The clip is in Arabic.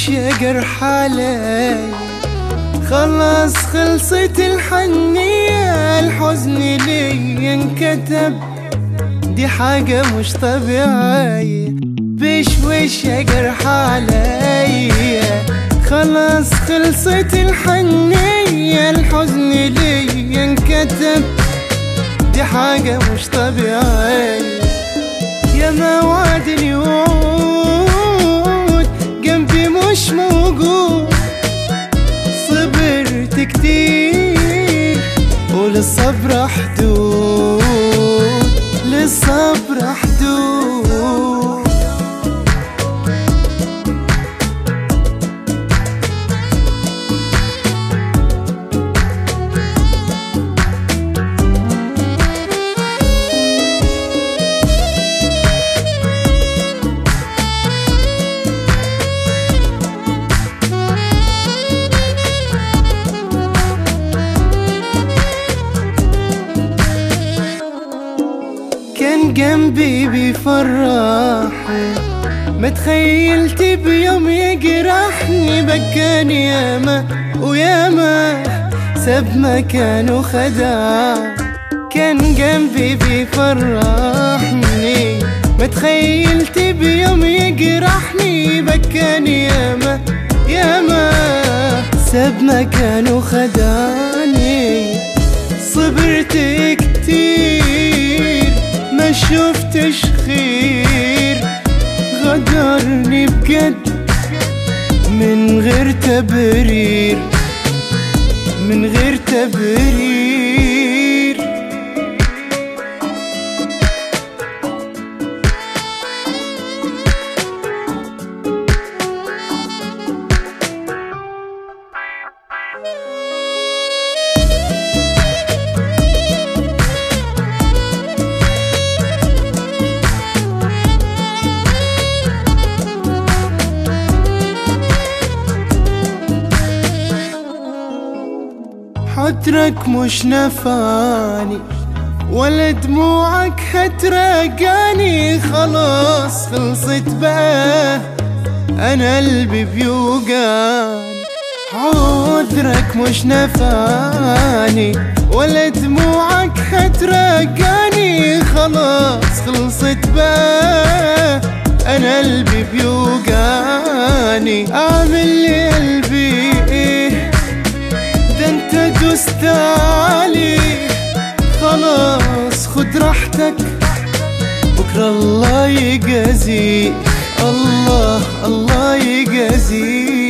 جرح علي خلاص خلصت الحنية الحزن لي انكتب دي حاجة مش طبيعية. بشوش يا جرح عليا خلاص خلصت الحنية الحزن لي انكتب دي حاجة مش طبيعية. يا موعد الوعود وللصبر حدود للصبر حدود. كان جنبي بيفرحني. ما تخيلت بيوم يجرحني بكاني ياما وياما ساب مكانه خدع كان جنبي بيفرحني. ما تخيلت بيوم يجرحني بكاني ياما ياما ساب مكانه خدعني صبرت كتير شفتش خير غدرني بجد من غير تبرير من غير تبرير. حضرك مش نفعني ولا دموعك هتراجعني خلاص خلصت بقى أنا قلبي بيوجعني. عذرك مش نفعني ولا دموعك هتراجعني خلاص خلصت بقى أنا قلبي بيوجعني. أعمل لي قلبي راحتك بكرة الله يجازيك. الله الله يجازيك.